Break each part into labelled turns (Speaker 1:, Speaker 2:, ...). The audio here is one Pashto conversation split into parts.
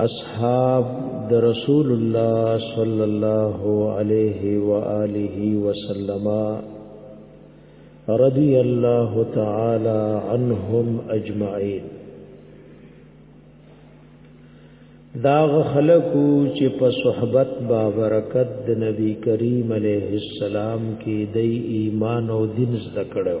Speaker 1: اصحاب د رسول الله صلی الله علیه و آله وسلم رضی الله تعالی عنهم اجمعین دا خلقو چې په صحبت با برکت د نبی کریم علیه السلام کې د ایمان او دین زده کړو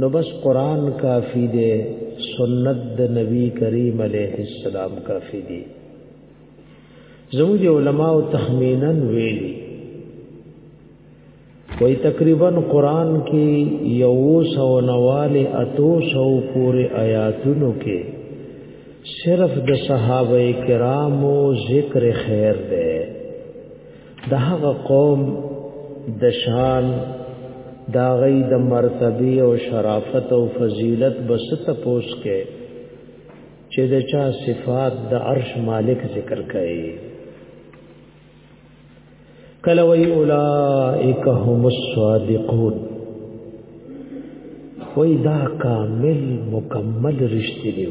Speaker 1: نو بس قران کافی دی سنت د نبی کریم علیه السلام کافی دی زموږ علماء تخمینا ویلي وای تقریبا قران کې یو سو نواله اتو سو پورې آیاتونو کې صرف د صحابه کرامو ذکر خیر دی د هغه قوم د شان دا غي د مرتبه او شرافت او فضیلت بس ته پوس کې چې د چا صفات د عرش مالک ذکر کړي کله وی اولائک هم الصادقون وی دا کامل مکمل رشتہ دیو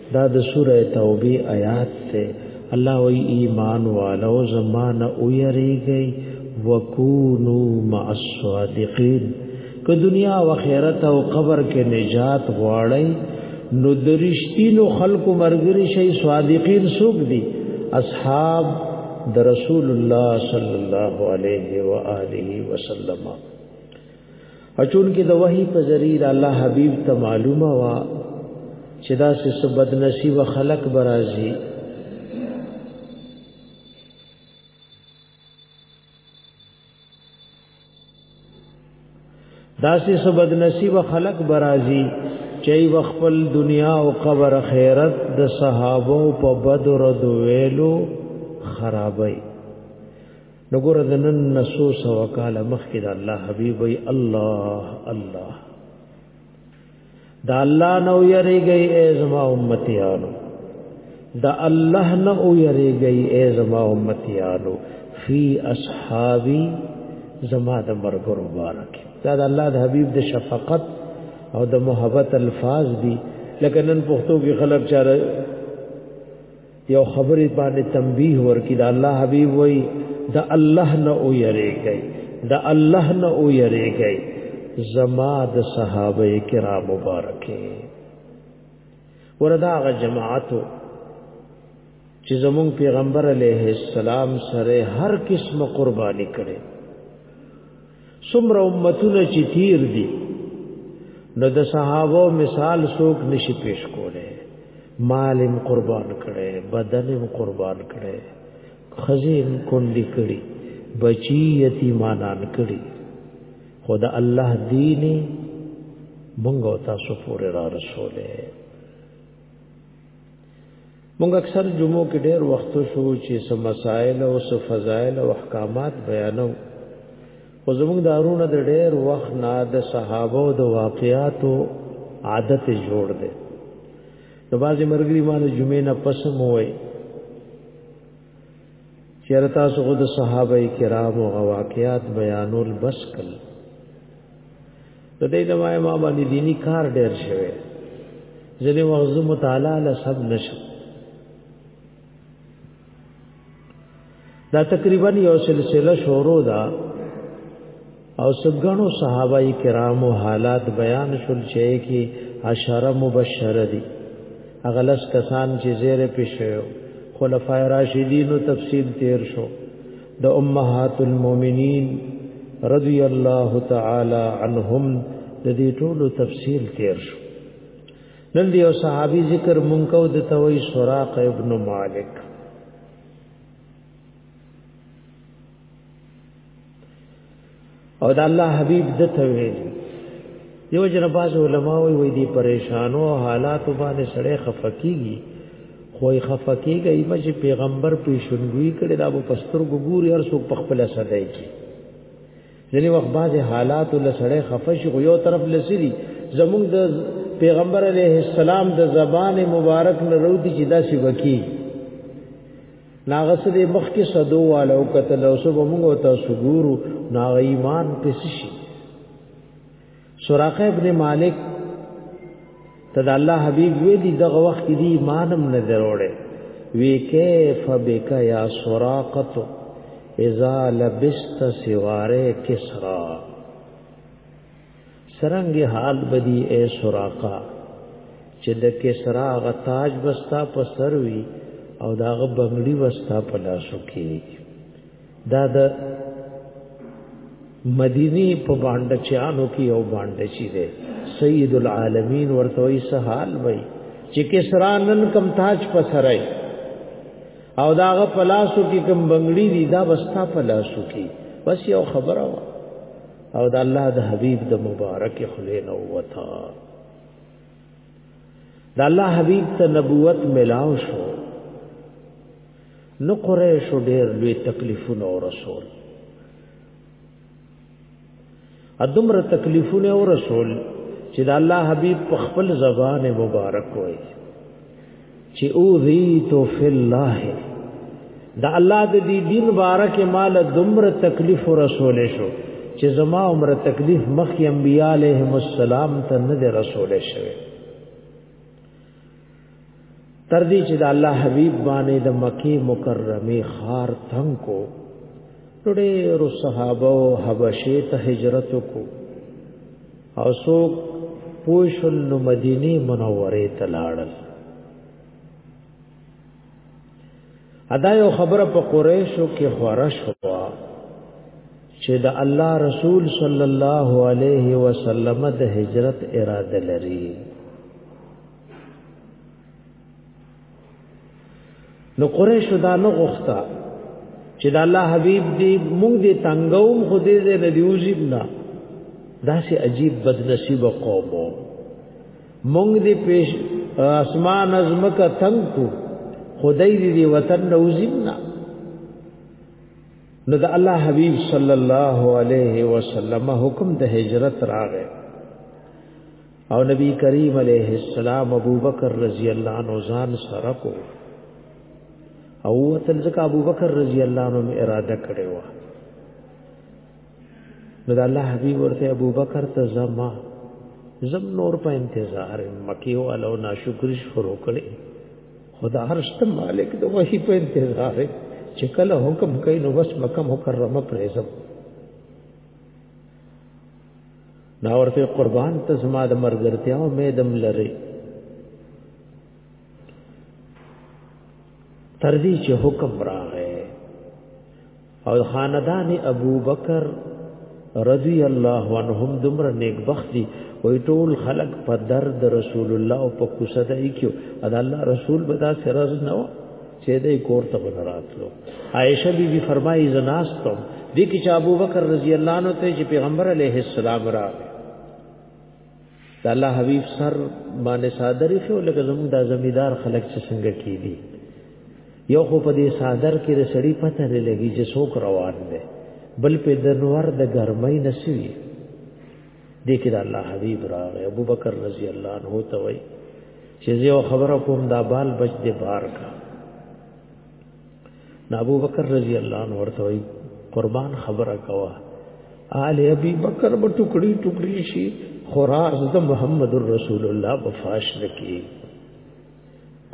Speaker 1: دا د سوره توبه آیات ته الله وی ایمان والو زمانہ او یریږي وکونو مع الصادقین که دنیا او آخرت او قبر کې نجات غواړی نو درشتینو خلق مرګري شي صادقین سوق دي اصحاب د رسول الله صلی الله علیه و آله وسلم اچون کې د وحي په ذریعہ الله حبيب ته معلومه وا چې دا څه بد نصیب خلق برازي دا څه بد نصیب خلق برازي چې وخپل دنیا او قبر خیرت د صحابه په بدر دویلو خرابای نو ګور د نن نسو سو کال مخکې د الله حبيب وي الله الله دا الله نو یریږي ای زما امتیانو دا الله نو یریږي ای زما امتیانو فی اصحابی زما د مرګ مبارک دا د الله د حبیب د شفقت او د محبت الفاظ دي لکه نن پښتو کې خلک چاره یو خبرې باندې تنبیه ورکی دا الله حبیب وای دا الله نه او یریږي دا الله نه او یریږي زما د صحابه کرام مبارکه وردا غ جماعتو چې زمون پیغمبر علیه السلام سره هر قسمه قرباني کړي څومره امتونه چې تیر دي نو د صحابه مثال څوک نشي پیش کوله مالم قربان کړي بدنم قربان کړي خزین کندي کړي بچی یتیمانان کړي خدا الله دیني مونږ تاسو پورې را رسوله مونږ اکثر جمعو کې ډېر وخت شو چې سم مسائل او سم فضایل او احکامات بیانو خو زمونږ دارونه د ډېر وخت نه د صحابه او د واقعاتو عادت جوړ دی نو بعضې مرګري ما د جمعې نه پس مو وایي چیرې تاسو خو د صحابه کرامو او واقعات بیانول بس کړل ته دې د وای ما باندې دینی کار ډیر شوی ځنې وغزو مطالعه له سب نشو دا تقریبا یو سلسله شروع ده او سګڼو صحابه کرامو حالات بیان شول چې کې عشره مبشر دي اغلس کسان چې زیره پښه خلفای راشدینو تفصیل تیر شو د امهات المؤمنین رضی الله تعالی عنهم د دې ټولو تفصیل تیر شو نن دی او صحابي ذکر مونږه د توي سراق ابن مالک او د الله حبيب د ته ویل دیو جن باز علماء وی وی دی پریشانو حالات باندې سړی خفقیږي خو یې خفقیږي ایمه چې پیغمبر پیشنګوي کړي دا په پستر ګوري هر څوک په خپل سدای کی ځنی وخت باز حالات له سړی خفش خو یو طرف لسری زمونږ د پیغمبر علیه السلام د زبان مبارک نه روتی چې دا سی وکی ناغه څه د مخ کې صدو والو کتل او سبو موږ ته سګورو ناغه ایمان پس شي سراقه ابن مالک تد الله حبیب ویلی دغه وخت کې دی ایمانم نه دروړې وی کیف بک یا سراقه اذا لبست سواره کسرا سرنګ حال بدی اے سراقا چې د کسرا غ تاج بستا په سر وی او دا غ بنگړی وستا په لاسو کې دا د مدینی په باندې چانو کې او باندې چي ده سید العالمین ورته وی سهال وی چې کسرا نن کم تاج په سر ای او دا غ په لاسو کې کم بنگړی دی دا وستا په لاسو کې بس یو خبره وه او د الله د حبيب د مبارک خلې نو وتا د الله حبيب ته نبوت ملاو شو نو قریش ډېر لوی تکلیفونه او رسول ادمره تکلیفونه او رسول چې د الله حبيب په خپل زبان مبارک وایي چې اوذیت فی الله دا الله د دې دین بارک مال دمر تکلیف رسول شو چې زما عمر تکلیف مخکې انبیاء علیهم السلام ته نه رسول شوی تر دې چې د الله حبيب باندې د مکی مکرمه خار تنگ کو ډېر صحابه او حبشه ته هجرت کو او څوک پوښل نو مدینه منوره ته لاړل ادا یو خبره په قریشو کې خورش هوا چې د الله رسول صلی الله علیه وسلم د هجرت اراده لري نو قریش دا نه غوښتا چې دا الله حبیب دې موږ دې تنگوم خو دې دې نه دیوزیب نه دا سي عجیب بد نصیب قوم موږ دې پیش اسمان از مکه تنگ کو خدای دې دې وطن نوزیب نه نو دا الله حبیب صلی الله علیه وسلم حکم د هجرت راغی او نبی کریم علیه السلام ابوبکر رضی الله عنه ځان سره کو او تل ځکه ابوبکر رضی الله عنه اراده کړې و نو د الله حبیب ورته ابوبکر ته زما زم نور په انتظار مکی او الو ناشکری شروع کړي خدا هرشت مالک د وحی په انتظار چې کله حکم کوي نو بس مکه مکرمه پرېزم دا ورته قربان ته زما د مرګرتیا او میدم لري تر دې چې حکم راغی او خاندان ابو بکر رضی الله عنهم دمر نیک بختی وی ټول خلق په درد رسول الله او په کوسه دای کیو ادا الله رسول بدا سرز نو چې دې کور ته بنراتلو عائشه بی بی فرمایي زناستم دې کې چې ابو بکر رضی الله عنه ته چې پیغمبر علیه السلام را الله حبیب سر باندې صادر شو لکه زموږ د زمیدار خلک چې څنګه کیدی یو خو په دې صادر کې د سړی پته نه لګي چې څوک روان دی بل په دنور د ګرمۍ نسوي دې کې د الله حبيب راغی ابو بکر رضی الله عنه ته وای چې یو خبره کوم دا بال بچ دې بار کا نو ابو بکر رضی الله عنه ورته وای قربان خبره کوا آل ابي بکر به ټوکړي ټوکړي شي خراز د محمد رسول الله په فاش نکي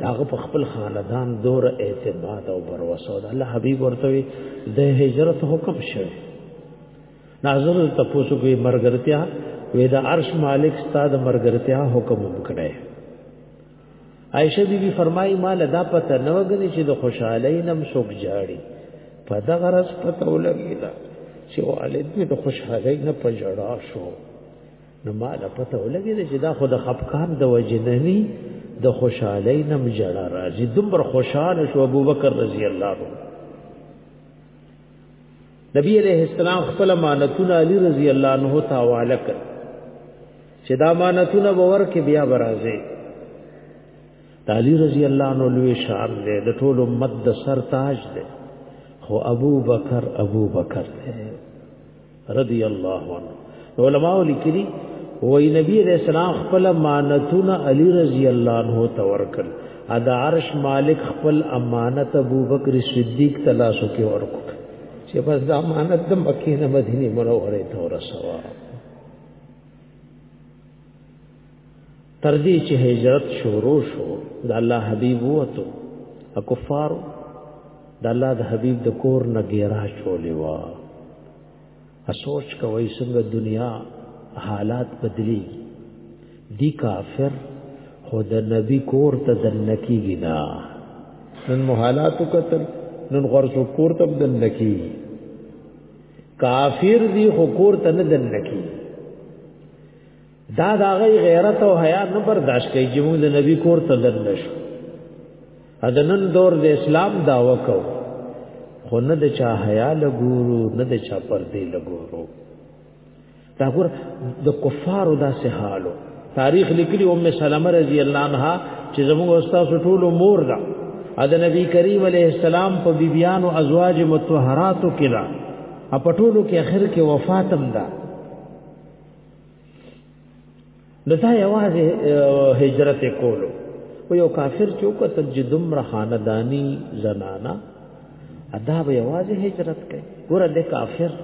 Speaker 1: داغه په خپل خاندان دور اعتماد او بر وسو الله حبيب ورته د هجرت حکم شوه ناظر تپوسو کوي مرګرتیا وې د عرش مالک ستاد مرګرتیا حکم وکړي عائشہ بی بی فرمایي مال دا پته نه وګني چې د خوشحالي نم سوک جاړي په دا غرض پته ولګي دا چې والد می د خوشحالي نه پجړا شو نو مال پته ولګي چې دا خود خپکان د وجنني د خوشحالي نم جړا راځي دمر خوشاله شو ابوبکر رضی الله عنه نبی علیہ السلام خپل امانتونه علی رضی الله عنه ته حواله کړ چې دا امانتونه باور کې بیا برازه علی رضی الله عنه لوی شان دی د ټول امت د سر تاج دی خو ابو بکر ابو بکر دی رضی الله عنه علماء لیکلي وای نبی علیہ السلام خپل امانتونه علی رضی الله عنه ته ورکړ ادا عرش مالک خپل امانت ابو بکر صدیق تلاسو کې ورکړ چې بس دا امانت د مکه نه مدینه منوره ته ورسوا تر دې چې هجرت شروع شو د الله حبیب وته کفار د الله د حبیب د کور نه ګیرا چولې وا سوچ کوي څنګه دنیا حالات بدلی دی کافر خو د نبی کور ته دنه کیږي نه نن محالاتو کتل نن غرسو کور ته دنه کیږي کافر دی خو کور ته نه دنه کیږي دا دا غي غیرت او حیا نه برداشت کوي چې موږ د نبی کور ته دننه شو ادنن دور د اسلام دا وکاو خو نه د چا حیا لګورو نه د چا پردې لګورو دا ګور د کفارو دا سه حالو تاریخ لیکلی ام سلمہ رضی الله عنها چې زموږ استاد ټولو مور ده د نبی کریم علیه السلام په بیبیانو ازواج متطهراتو کې ده په ټولو کې اخر کې وفاتم ده نو دا یوازې هجرت کولو و یو کافر چې وکتل چې دومره خاندانی زنانا ادا به یوازې هجرت کوي ګوره د کافر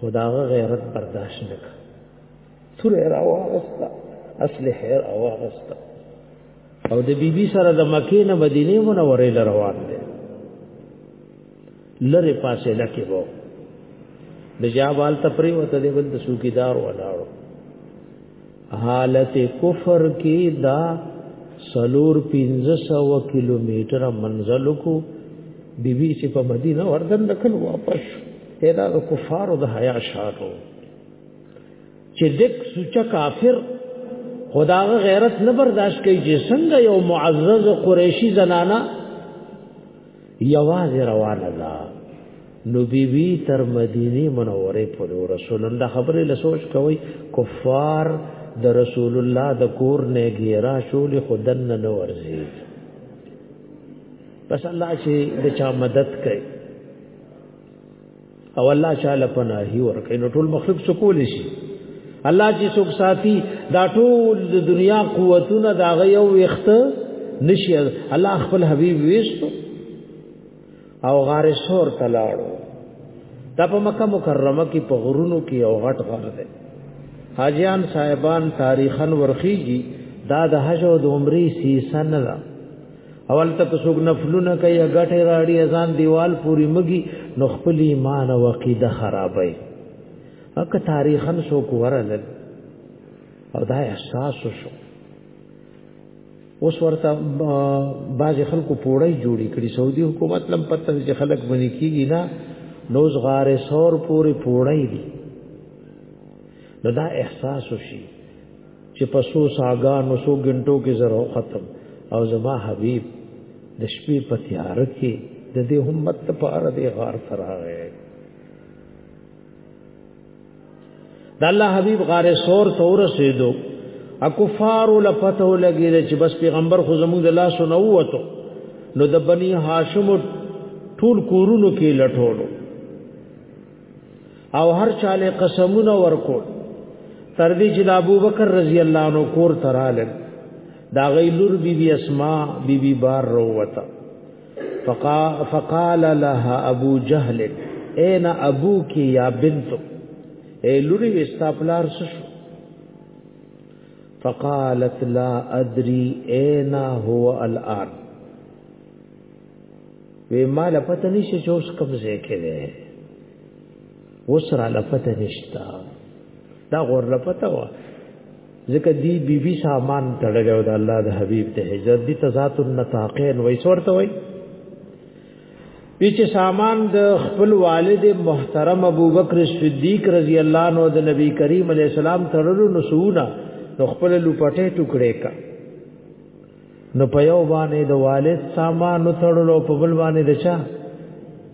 Speaker 1: خداغه غیرت برداشت نه کوي تر راوغستا اصل خیر راوغستا او د بیبي سره د مکې نه مدینه منورې لروان دي لره پاسه لکه وو د جابال تپری وته دی بل د سوکیدار ولاړو حالت کفر کې دا سلور 1500 کیلومتر منزل کو بیبي چې په مدینه وردن دخل واپس پیدا د کفارو د حیا شاتو چې دک سوچ کافر خدا غیرت نه برداشت کوي چې څنګه یو معزز قریشی زنانه یواز روانه ده نو بی بی تر مدینه منوره پورې رسول الله خبره لسوچ کوي کفار د رسول الله د کور نه ګیرا شول خدن نه ورزي بس الله چې د چا مدد کوي او الله تعالی پناهي ورکړي نو ټول مخلوق څه کول شي الله چې څوک ساتي دا ټول د دنیا قوتونه دا غيو وخت نشي الله خپل حبيب وېستو او غار سور تلاړو دا په مکه مکرمه کې په غرونو کې او غټ غر دی حاجیان صاحبان تاریخن ورخیږي دا د حج او د عمرې سیسن ده اول ته څوک نفلونه کوي غټه راړي ازان دیوال پوری مګي نو خپل ایمان او عقیده خرابای اکه تاریخن سو کورل او دا احساس شو اوس ورته باز خلکو پوړی جوړی کړي سعودي حکومت لم پته چې خلک بنی کیږي نه نوز غار سور پوری پوړی دي نو دا احساس شي چې په سو ساګانو سو غنټو کې زرو ختم او زما حبيب د شپې په تیار کې د دې همت لپاره د غار تراغه د الله حبيب غار سور تور سیدو اکفار لپته لګی چې بس پیغمبر خو زموږ د لاس نه وته نو د بنی هاشم ټول کورونو کې لټولو او هر چاله قسمونه ورکو تر دې چې د ابوبکر رضی الله عنه کور تراله دا غیلور بی بی اسماء بی بی بار روته فقا فقال لها ابو جهل اين ابوك يا بنت اي لوري وستا پلار شو فقالت لا ادري اين هو الان وی ما لپته نشي چې اوس کوم ځای کې دی اوس را لپته نشتا دا غور لپته و ځکه دی بی بی سامان تړلی و د الله د حبیب ته هجرت دي تزات النطاقین وای څورته وای چې سامان د خپل والد محترم ابوبکر صدیق رضی الله عنه د نبی کریم علی السلام تړلو نسونه نو خپل لوپټه ټوکړې کا نو په یو باندې د والد سامان تړلو په بل باندې دچا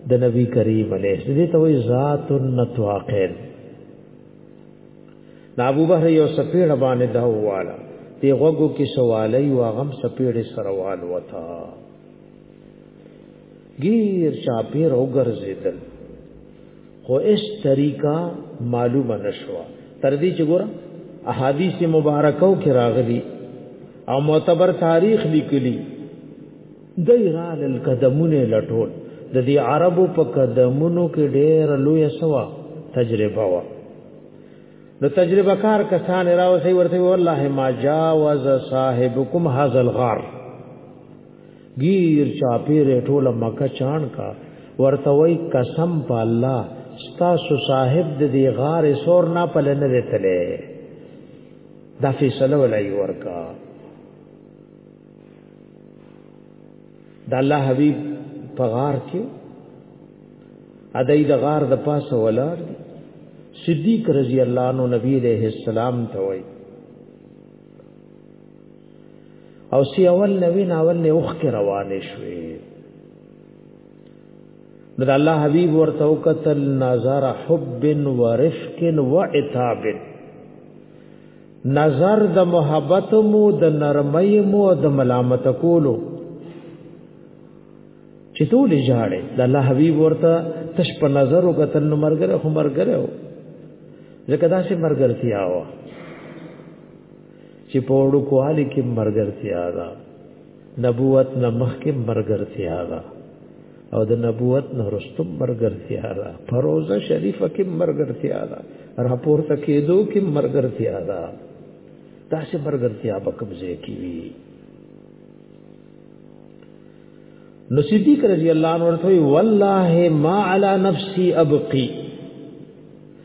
Speaker 1: د نبی کریم علیه دې ته وی ذات النطاقین دا ابو بکر یو سپیړه باندې دا واله دی غوګو کې سوالي واغم سپیړه سروال وتا غیر چاپیر او ګرځیدل خو اس طریقہ معلومه نشوا تر دې چې ګور احادیث مبارکاو کې راغلي او معتبر تاریخ لیکلي دایرال القدمونه لټول د دې عربو په قدمونو کې ډېر لوی سوا تجربه وا نو تجربه کار کسان راو سي ورته والله ما جاوز صاحبكم هذا الغار ګیر چاپیره ټوله مکه چان کا ورته وای قسم په الله ستاسو صاحب د دې غار سور نه پلن رتلې دا فیصله ولای ورکا د الله حبیب په غار کې ادای د غار د پاسه ولار صدیق رضی الله عنه نبی علیہ السلام ته وای او سی اول نوی ناول نه اوخ کې روانې شوې نو الله حبیب ورته وکتل نظر حب و رفق و عتاب نظر د محبت مو د نرمۍ مو د ملامت کولو چې ټول جاړې د الله حبیب ورته تش په نظر وکتل نو مرګره خو مرګره ځکه دا چې مرګرتیا وه چې په وړو کوالي کې مرګرتیا ده نبوت نه مخکې مرګرتیا ده او د نبوت نه رستم مرګرتیا ده فروزه شریفه کې مرګرتیا ده راپور ته کېدو کې مرګرتیا ده داسې مرګرتیا به قبضه کیږي نو صدیق رضی الله عنه ورته والله ما علی نفسی ابقی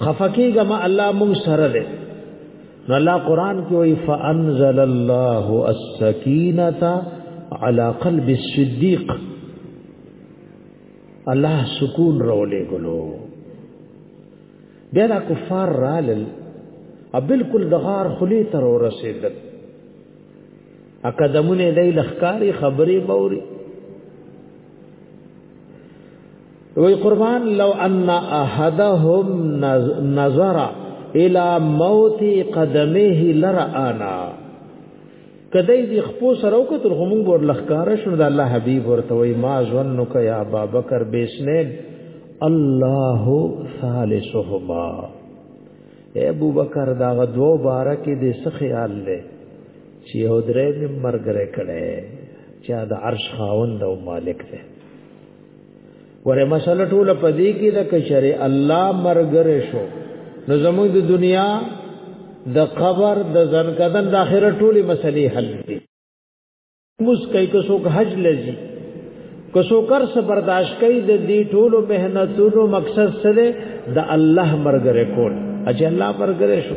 Speaker 1: خفقیګه ما الله مون سره ده نو الله قران کې وی فانزل الله السکینه على قلب الصديق الله سکون رولې ګلو بیا دا کفار رالل ا بالکل د غار خلی تر ورسېدل اقدمونه لیل خکاری خبرې موري وی قربان لو ان احدهم نظر الى موت قدمه لرانا کدی دی خپو سره او کتل هم ګور لخکار شنو د الله حبیب ورته وی ما ظنک یا ابا بکر بیسنین الله ثالثهما اے ابو بکر دا غدو بارکه دې څه خیال لې چې یو درې مې مرګره کړي چې د عرش خاوند او مالک دی ورې مسله ټوله پدې کې د کشره الله مرګره شو نو زموږ د دنیا د قبر د ځنکدن د آخرت ټولې مسلې حل دي مسکای کو څوک حج لذي کو څوک کر څه برداشت کوي د دې ټولو مهنتونو مقصد سره د الله مرګره کول اجه الله مرګره شو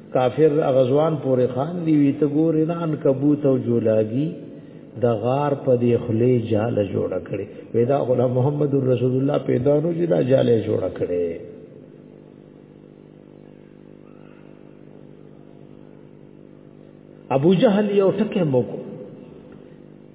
Speaker 1: کافر اغزوان پورې خان دی وی ته ګورې نه ان کبوت او جولاګي د غار په دی خلې جال جوړ کړي پیدا غلام محمد رسول الله پیدا نو جدا جال جوړ کړي ابو جهل یو ټکه موکو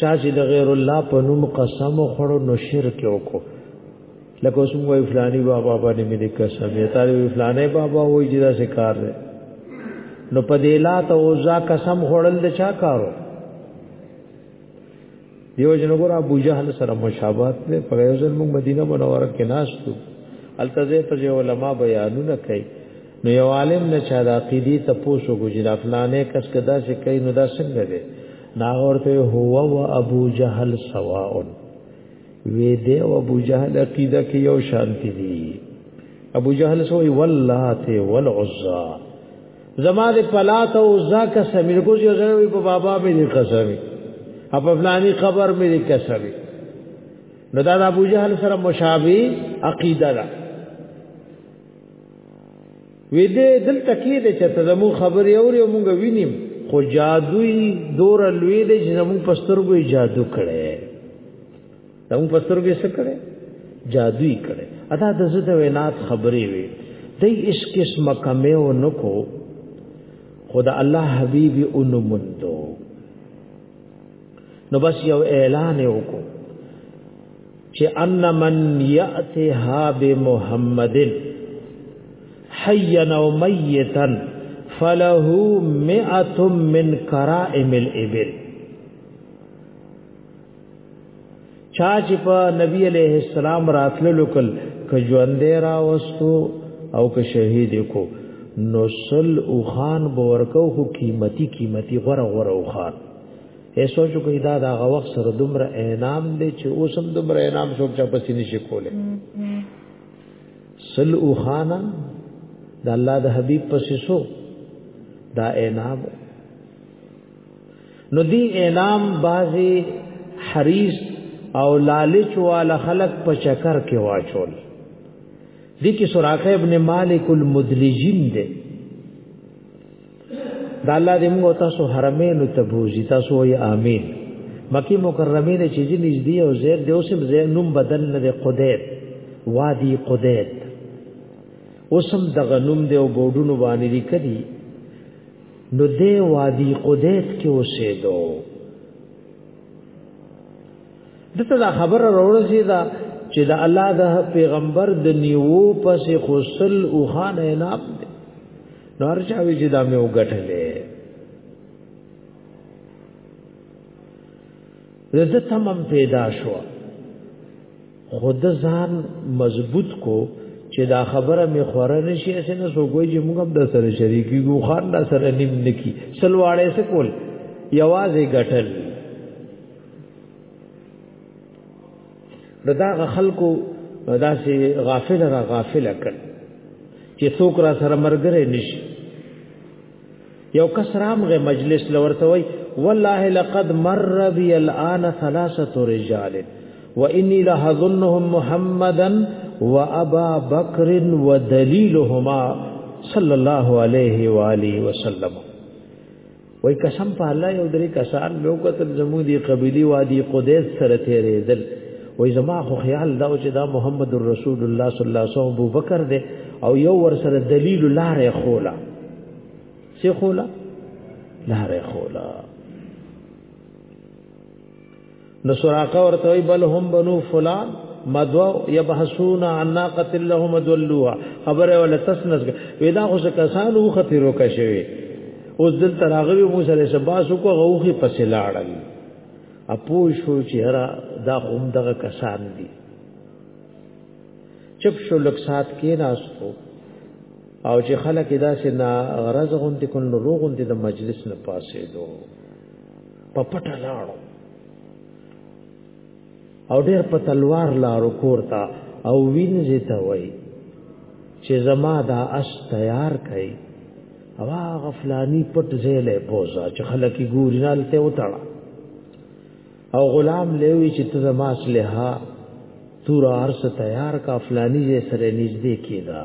Speaker 1: چا چې د غیر الله په نوم قسم وخړو نو شرک وکړو لکه اوس موږ فلانی بابا باندې مې د قسم یې طالب فلانه بابا وایي چې دا څه کار دی نو په دې لا ته اوزا قسم خړل د چا کارو دیو جن ګور ابو جهل سره مشابهت دی په یو ځل موږ مدینه منوره کې ناشتو التزه ته علماء بیانونه کوي نو یو عالم نه چا د عقیدی ته پوسو ګجرا فلانه کس کدا چې کین نو دا څنګه دی نا ورته هو او ابو جهل سواء وی دی او ابو جهل عقیده کې یو شانتی دی ابو جهل سوې ولات والعزا زما د پلات او عزا قسم یې کوځي زوی په بابا مې قسم اپ فلانی خبر مې قسم نو دا ابو جهل سره مشابه عقیده ده وې دې دلته کې دې چې ته زمو خبرې اورې مونږ وینیم خو جادوی دور لوی دې چې زمو پسترګو جادو کړي زمو پسترګو څه کړي جادوی کړي ادا د زده وینات خبرې وي دې اس قسم کمه و نکو خدا الله حبیب انمندو نو بس یو اعلان وکړو چې ان من یاتها بمحمد حیا او میتا فله مئه من کرائم الابل چا چې په نبی علیہ السلام راتللو کل ک ژوندې را وستو او ک شهید کو نو سل او خان بورکو خو قیمتي قیمتي غره غره او خان ای سوچ کوي دا دا غوښ سره دومره انعام دی چې اوس هم دومره انعام څوک چا پسې نشي کوله سل او خانا د الله د حبيب پسې سو دا انعام نو دی انعام بازي حریص او لالچ والا خلق په چکر کې واچول دي کې سراقه ابن مالک المدلجین دی دا الله دې موږ تاسو حرمین ته بوزي تاسو وي امين مکی مکرمه نه چیزی نږدې او زیر دی اوسم زیر نوم بدل نه دی قدیت وادي قدیت اوسم دغه نوم دی او بوډونو باندې لیکلی نو دی وادي قدیت کې اوسېدو دته دا خبر راوړی دا چې د الله د پیغمبر د نیو پسې خسل او خان انعام نار چاوي چې دا مې وګټلې زه تمام پیدا شو خود ځان مضبوط کو چې دا خبره می خوره نشي اسې نه سوګوي چې موږ هم د سره شریکی ګو خان دا سره نیم نکی سلواړې سه کول یوازې غټل نو دا خلکو دا سي غافل را غافل کړ چې څوک را سره مرګره نشي یو کس رامغه مجلس لورته وای والله لقد مر بي الان ثلاثه رجال واني لهظنهم محمدا وابا بکر ودليلهما صلى الله عليه واله وسلم وای قسم په الله یو درې کسان مې وکتل زموږ دی قبيلي وادي قدیس سره تیرېدل وای زما خو خیال دا چې دا محمد رسول الله صلی الله علیه وسلم بکر دی او یو ور سره دلیل لارې خولا سی خولا لارې خولا نو سراقه ورته بل هم بنو فلان مدو يبحثون عن ناقه لهم دلوها خبره ولا تسنس ودا خو کسان او خطرو کا شوی اوس دل تراغوی موسی علیہ السلام سو کو غوخي پسې لاړل اپو شو چې هرا دا هم دغه کسان دي چپ شو لک سات کې ناستو او چې خلک دا سه نا غرض غونډې کول روغوندې د مجلس نه پاسې دوه په پټه لاړو او ډېر په تلوار لارو کور ته او وینځي ته وای چې زما دا اس تیار کړي او هغه فلانی پټ زیلې بوزا چې خلک یې ګوري نه لته وتاړه او غلام لوي چې ته زما اصلها تور ارس تیار کا فلانی یې سره نږدې کیدا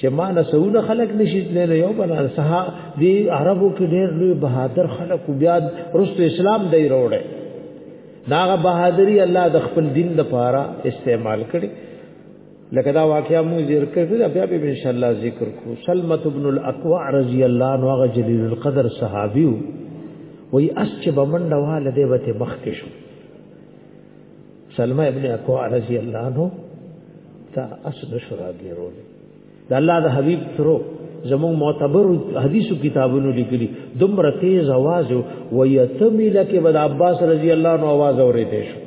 Speaker 1: چې ما لسونه خلک نشي تللی یو بل سها دی عربو کې ډېر لوی بهادر خلک بیا رستو اسلام دی وروړي داغه بهادری الله د خپل دین لپاره استعمال کړي لکه دا واقعیا مو ذکر کړی بیا به ان شاء الله ذکر کو سلمت ابن الاقوع رضی الله عنه هغه جلیل القدر صحابي وي اس چې بمنډه والده وته مخ کې شو سلمہ ابن اکوع رضی اللہ عنہ تا اس نشرا دیرول دا اللہ دا حبیب ترو زمون معتبر حدیثو کتابونو لیکلی دمر تیز آواز و یتمی لکی بد عباس رضی اللہ عنہ آواز اوریدې شو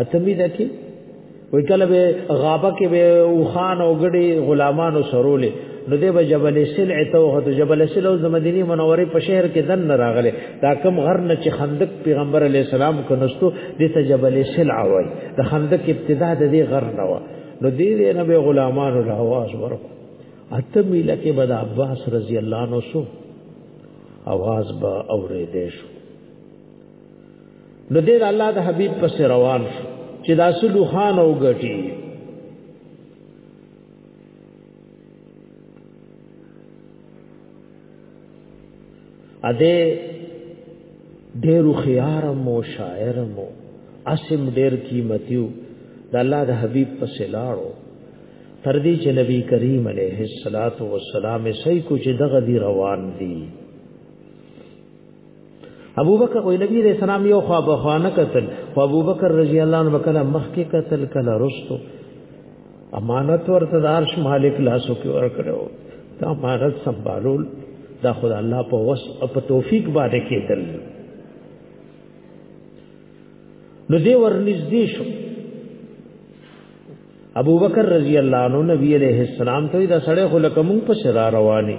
Speaker 1: اتمی لکی وی کله به غابه کې به وخان او غړي غلامانو سرولې نو دې به جبل سلع ته وخت جبل سلع او مدینه منوره په شهر کې دن راغله دا کم غر نه چې خندق پیغمبر علی السلام کنستو دې ته جبل سلع وای د خندق ابتدا د دې غر نه و نو دې دې نه به غلامانو له आवाज ورکو اته میله کې بد عباس رضی الله عنه سو आवाज به اورې دې شو نو دې د الله د حبيب پس روان شو چې دا سلو خان او غټي ا دې ډېرو خيار مو شاعر مو اسم ډېر قیمتیو د الله د حبيب پس لاړو تر دې چې نبی کریم علیه الصلاۃ والسلام یې صحیح کو چې دغه دی روان دي ابو بکر او نبی رسول سلام یو خوا په خوا نه قتل خو ابو بکر رضی الله عنه کله مخ کې قتل کله رستو امانت ورته دارش مالک لاسو کې ور کړو دا امانت سمبالول دا خدای الله په وس او په توفیق باندې کېدل نو دې ورنږدې شو ابو بکر رضی الله عنه نبی علیہ السلام ته دا سړی خلک مونږ په شرا رواني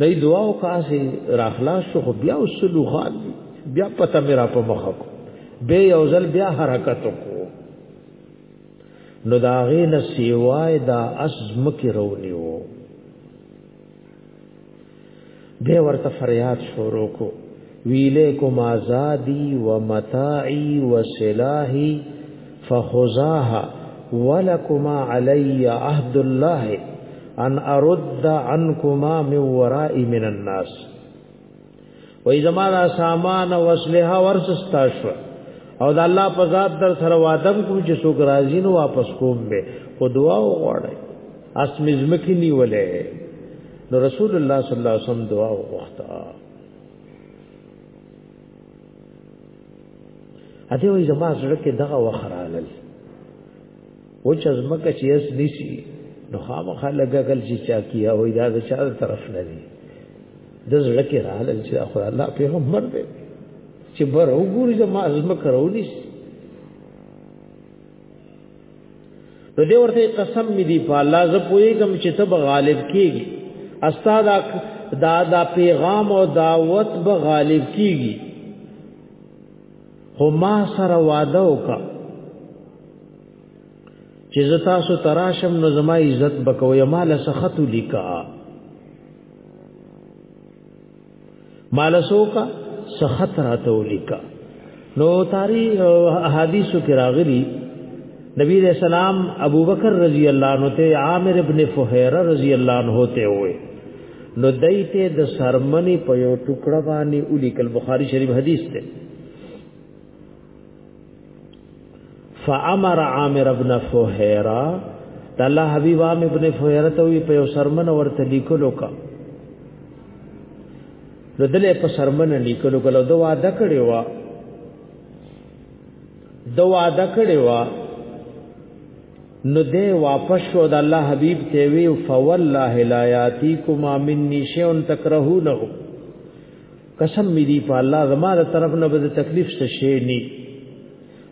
Speaker 1: دای دعا او کاسي راخلاص شو خو بیا وسلو خان بیا پته میرا په مخ کو به یو ځل بیا حرکت کو نو دا غې نه سیوای دا اسم کې رونی وو به ورته فریاد شروع کو ویلیکم آزادی و متاعی و سلاحی فخذاها ولکما علی عهد الله ان ارد عنکما من ورائی من الناس و ای زما دا سامان او اسلحه ورسستا شو او دا الله په ذات در سره وادم کوم چې څوک راځي نو واپس کوم به خو دعا وغواړي اسمزمکی نیولې نو رسول الله صلی الله علیه وسلم دعا وغوښته اته وي زما سره کې دغه وخرالل و چې زمکه چې اس نشي نو خامخا لګګل چې چا کیه وای دا د چا طرف نه دی د زړه کې رااله چې اخر الله پیغمبر دی چې بر وګوري زما زمکه راونی شي نو دی ورته قسم می دی په الله ز پویګم چې ته به غالب کیږي استاد دا دا پیغام او دعوت به غالب کیږي خو ما سره وعده وکا چې زتا سو تراشم نو زما عزت بکوي مال سخت لیکا مالسو کا سخت راتو لیکا نو تاریخ احادیثو کې راغلي نبی علیہ السلام ابوبکر رضی الله عنه ته عامر ابن فهیره رضی الله عنه ته وې نو دایته د سرمنی په یو ټوکړه باندې اولیکل بخاری شریف حدیث ته فامر عامر ابن فهيرا د الله حبيب عامر ابن فهيرا ته وی په سرمن ورته لیکلو کا ردلې په سرمن لیکلو کله دوه وعده کړی و دوه وعده کړی و نو دې واپس شو د الله حبيب ته وی فوالله لا ياتيكما مني شيء تكرهونه قسم می دی په الله زما د طرف نه به تکلیف څه شي ني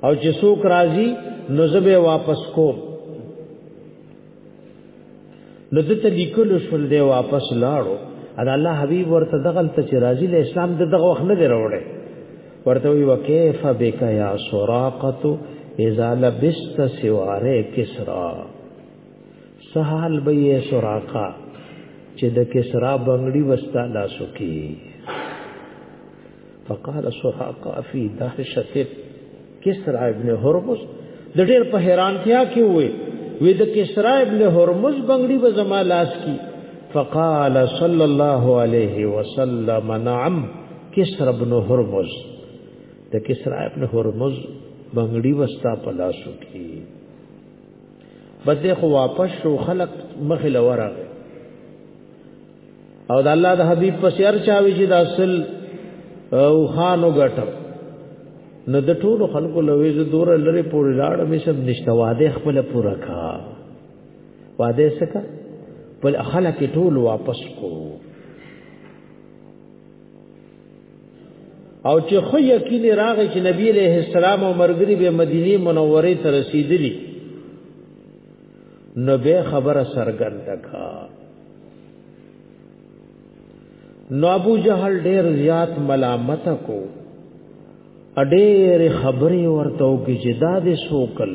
Speaker 1: او چې څوک راضي نو زبه واپس کو نو د ته لیکل شول دی واپس لاړو ادا الله حبیب ورته دغل ته چې راضي له اسلام د دغه وخت نه دی راوړی ورته وی وکيف بک یا سراقه اذا لبست سواره کسرا سهال به یې سراقا چې د کسرا بنگړي وستا لاسو کې فقال سراقا فی دهشت کسرا ابن هرمز د ډېر په حیرانتیا کې وې وې د کسرا ابن هرمز بنگړي به زما لاس کې فقال صلی الله علیه وسلم نعم کسرا ابن هرمز د کسرا ابن هرمز بنگړي وستا په لاسو کې بس دی خو واپس شو خلق مخې لورغ او د الله د حبيب په سر چاوي چې د اصل او خانو غټو نو د ټولو خلکو لوي زه دور لري پورې لاړ مې سب نشته واده خپل پورا کا واده سکا بل خلک ټول واپس کو او چې خو یقین راغی چې نبی له السلام او مرګری به مدینه منوره ته رسیدلی نو به خبره سرګند کا نو ابو جهل ډیر زیات ملامت کو اډېر خبرې ورته او کې چې دا دې سوکل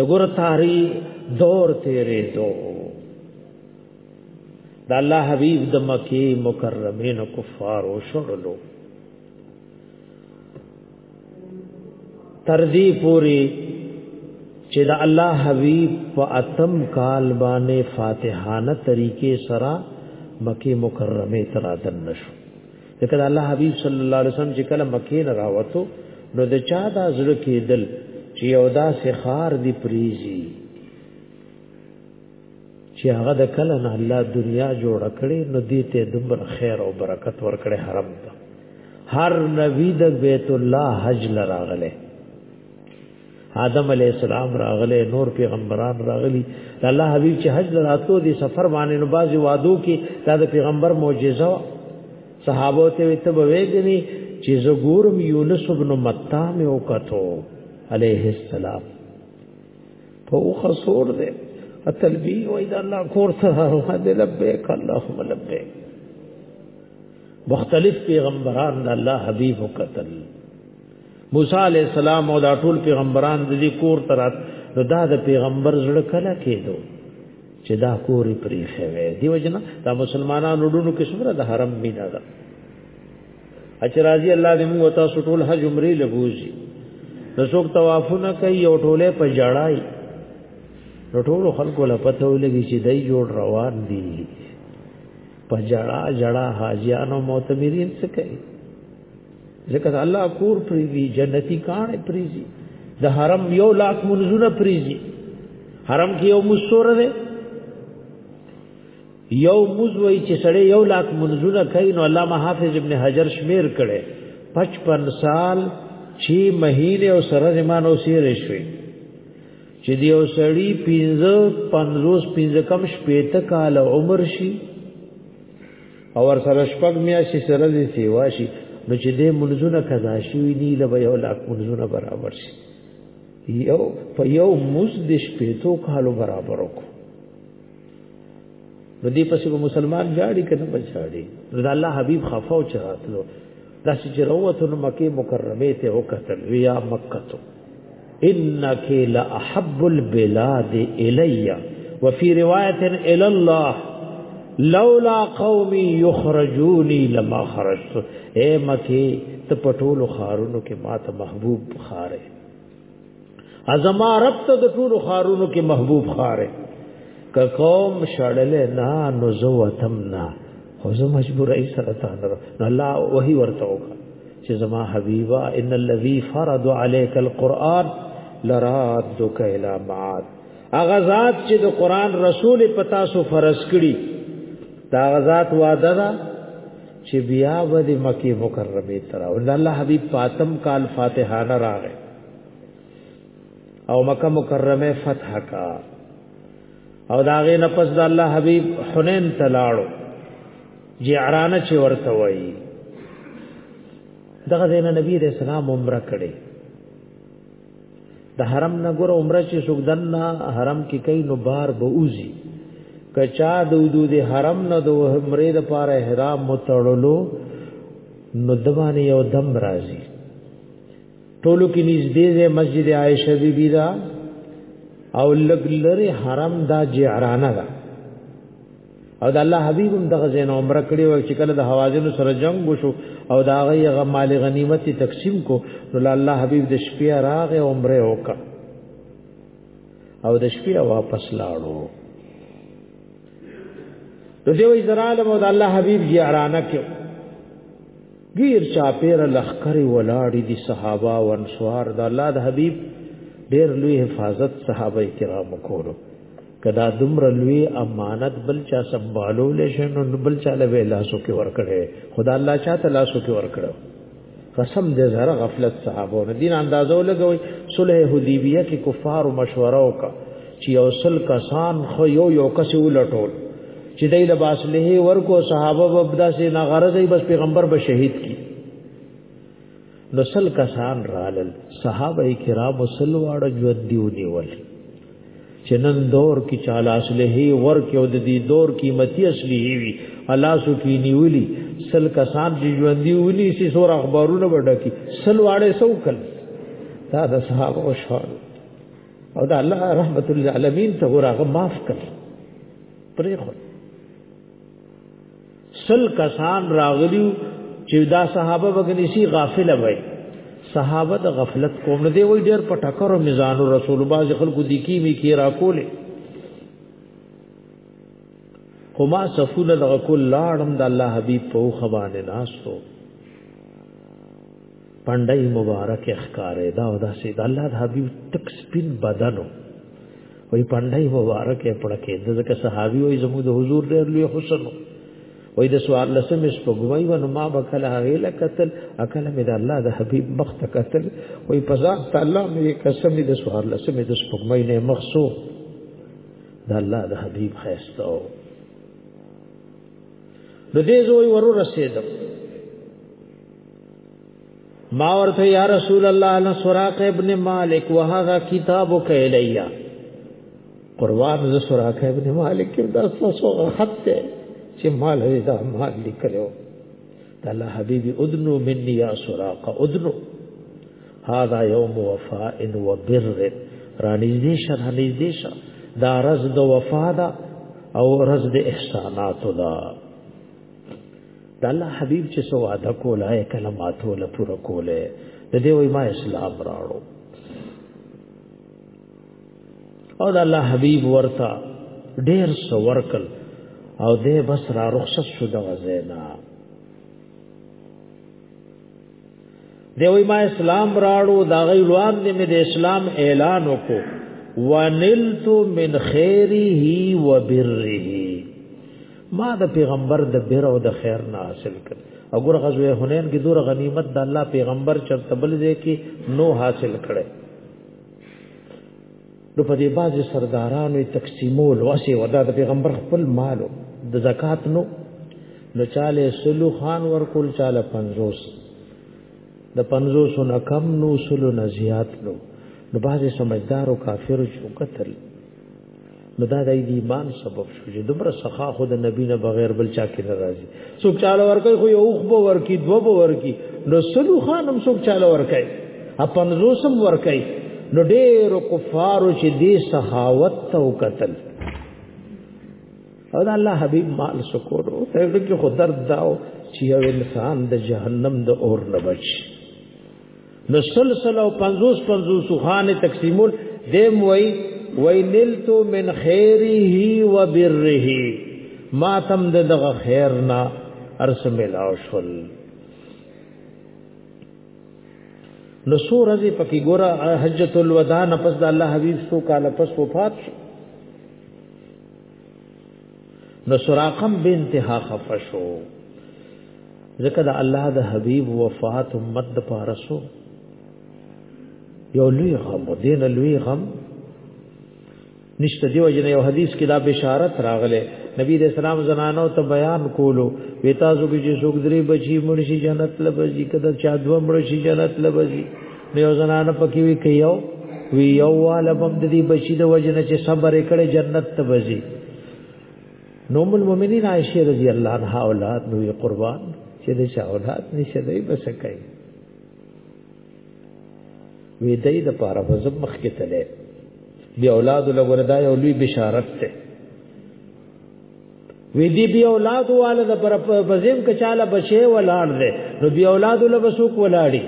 Speaker 1: لګور تاری دور تیرې دو د الله حبیب د مکی مکرمین کفار او شړلو تر دې پوری چې د الله حبیب په اتم کال باندې فاتحانه طریقې سره مکی مکرمه تر دن نشو ځکه د الله حبیب صلی الله علیه وسلم چې کله مکې نه راوته نو د چا دا زړه کېدل چې یو داسې خار دی پریزي چې هغه د کله نه الله دنیا جوړ کړي نو دې ته دمر خیر او برکت ورکړي حرم ته هر نبی د بیت الله حج لراغله آدم علی السلام راغله نور پیغمبران راغلی د الله حبیب چې حج لراتو دي سفر باندې نو بازي وادو کې دا د پیغمبر معجزه صحابه ته ته وېګنی چې زګورم یونس ابن متا مې وکړو علیه السلام په خسور دې اتلبی وای دا الله کور سره دې لبیک اللهم لبیک مختلف پیغمبران د الله حبیب وکړل موسی علی السلام او دا ټول پیغمبران د دې کور ترات نو دا د پیغمبر زړه کله کېدو چې دا کور پرې خوي دی وجنه دا مسلمانانو ډونو کې څومره د حرم مینا ده اچرازی الله دې موږ تاسو ټول حج عمرې لګوزي د څوک توافونه کوي او ټوله په جړای نو ټول خلکو له پته ولګي چې دای جوړ روان دي په جړا جړا حاجیانو معتمرین څه کوي ځکه د الله کور پریزي جنتی کان پریزي د حرم یو لاک منزونه پریزي حرم کې یو مستور دی یو مزوی چې سړی یو لاک منزونه کوي نو علامه حافظ ابن حجر شمیر کړي 55 سال چی مهینه او سره زمانو سیر شوي چې دی او سړی 15 50 15 کم شپې ته کال عمر شي او ور سره شپږ میاشتې سره دې سیوا شي نو چې دې منځونه قضا شوي دي له یو لاک منځونه برابر شي یو په یو مز د شپېتو کالو برابر وکړو نو دې پسې مسلمان جاړي کنه بچاړي نو الله حبيب خفاو چراتلو داسې چې روتن مکه مکرمه ته وکتل ویا مکه تو انک لاحب البلاد الی وفي روایت الی الله لولا قومي يخرجوني لما خرجت اے مکه ته پټول خارونو کې ماته محبوب خاره ازما رب ته د ټولو خارونو کې محبوب خاره ک قوم شړل نه نو زو تم نه خو زه مجبور ای سره تا نه الله وحي ورته وکړه چې زما حبيبا ان الذي فرض عليك القرآن لرادك الى معاد اغه ذات چې د قران رسول پتا سو فرض کړي دا غزات وعده ده چې بیا به د مکه مکرمه تر او الله حبیب فاطم کال فاتحانه راغې او مکه مکرمه فتح کا او داغه نفس د الله حبیب حنین تلاړو جعران چې ورته وایي دغه دین نبی رسول الله عمره کړي د حرم نه ګور عمره چې څوک دنه حرم کې کوي نو بار به اوزي کچا د حدود حرم نه د عمره د پاره احرام متړلو نو دمانه یو دم راځي ټولو کې نږدې ده مسجد عائشه بی بی دا او لګ لري حرم دا جعرانه ده او د الله حبیب هم دغه زین عمر کړی او چې کله د حوازن سره جنگ وشو او دا غي غ مال غنیمت تقسیم کو نو الله حبیب د شپې راغ عمره وک او د شپې واپس لاړو د دیو ایزرال مو د الله حبیب جی ارانه کې غیر چاپیر لخر ولاړی دي صحابه او انصار د الله د حبیب ډیر لوی حفاظت صحابه کرام کولو کدا دمر لوی امانت بل چا سنبالو لشن نو بل چا له لاسو کې ورکړي خدا الله چا ته لاسو کې ورکړو قسم دې زره غفلت صحابو نه دین اندازو لګوي صلح حدیبیه کې کفار مشوره وکا چې یو سل کسان خو یو یو کس ولټول چې دای له باسله ورکو صحابه وبدا سي نه غرض بس پیغمبر به شهید کی نو سل کسان رالل صحابه کرام سل واړه ژوند دی ونیول چې نن دور کې چاله اصله ورک او د دې دور قیمتي اصلي وي الله سو کې نیولی سل کسان چې ژوند دی ونی سي سور اخبارونه وډکی سل واړه سوکل دا د صحابه او شان او دا الله رحمت للعالمین ته ورغه معاف کړ پرې خو سل کسان راغلیو چې دا صحابه وګنی سي غافل وای صحابه د غفلت کوم نه دی وای ډیر په ټکر او میزان رسول باز خلکو دی کی می کی را کوله هما صفول دغه کول لاړم د الله حبيب په خبره ناستو پنډای مبارک ښکارې دا او داسې د الله د حبیب تک سپین بدنو وای پنډای مبارک پړکې د ځکه صحابي وای زموږ د حضور ډېر لوی حسن وای د سوال لسم سپګوي و نو ما بکل هغه له قتل اکل مې د الله د حبیب مخ ته قتل وای په ځان تعالی مې قسم د سوال لسم د سپګمې نه مخسو د الله د حبیب خيسته او د دې زوی ورو رسیدم ما ورته یا رسول الله ان سراق ابن مالک وهغه کتابو کایلیا قربان ز سراق ابن مالک دا څه خط ته چې مال دې دا مال لیکلو الله حبيبي ادنو مني يا سراق ادنو هذا يوم وفاء وبر رانیز دې شه رانیز دې شه دا رز د وفا دا او رز د احسانات دا د الله حبيب چې سو وعده کوله کلماتو له پوره کوله د دې وای ما اسلام راړو او د الله حبيب ورته ډېر سو ورکل او دې بس را رخصت شو د غزینا دی وای ما اسلام راړو دا غي لوان دې مې د اسلام اعلان وکړو ونلت من خیره و بره ما د پیغمبر د بیر او د خیر نه حاصل کړ وګوره غزوه حنین کې دوره غنیمت د الله پیغمبر چرته بل دی کې نو حاصل کړي نو په دې بعضې سردارانو یې تقسیمولو هسې و دا د پیغمبر خپل مالو د زکات نو نو چاله سلو خان ورکول چاله پنځوس د پنځوسو نه کم نو سلو نه زیات نو نو بعضې سمجدارو کافرو چې وکتل نو دا د ایمان سبب چې دومره سخا خو د نبی نه بغیر بل چا کې ناراضي څوک چاله ورکه خو یو خو به ورکی دو به ورکی نو سلو خانم څوک چاله ورکه اپن روسم ورکه نو ډېر کفار چې دې سخاوت تو قتل او دا الله حبيب مال سکورو ته کې خو درد داو چې یو انسان د جهنم د اور نه بچي نو سل سل او پنزوس پنزوس خان تقسیمول دیم وی وی نلتو من خیره و بره ما تم دغه خیر نا ارس ملاو شل نو سو رضی پکی گورا حجت الوداع نفس دا اللہ حبیب سو کالا پس وفات شو نو سراقم به انتها خفه شو ځکه د الله د حبيب وفات امت د پارسو یو لوی غم دین لوی غم نشته دیو جن یو حدیث کې دا بشارت راغله نبی رسول سلام زنانو ته بیان کولو وی تاسو کې چې څوک درې بچي مرشي جنت لبزي کده چا دوه مرشي جنت لبزي یو زنانه پکې وی کې یو وی یو والا بم د دې بچی د وجنه چې صبر کړي جنت ته وځي نو مل مومنین عائشه رضی الله عنها اولاد نو قربان چې د چا اولاد نشه دی بس کوي وی دای د پاره په زب مخ کې تله دی اولاد لګور دا یو لوی بشارت ته وی دی بی اولاد والا د پر بزیم کچاله بچي ولاړ دی نو بی اولاد له بسوک ولاړی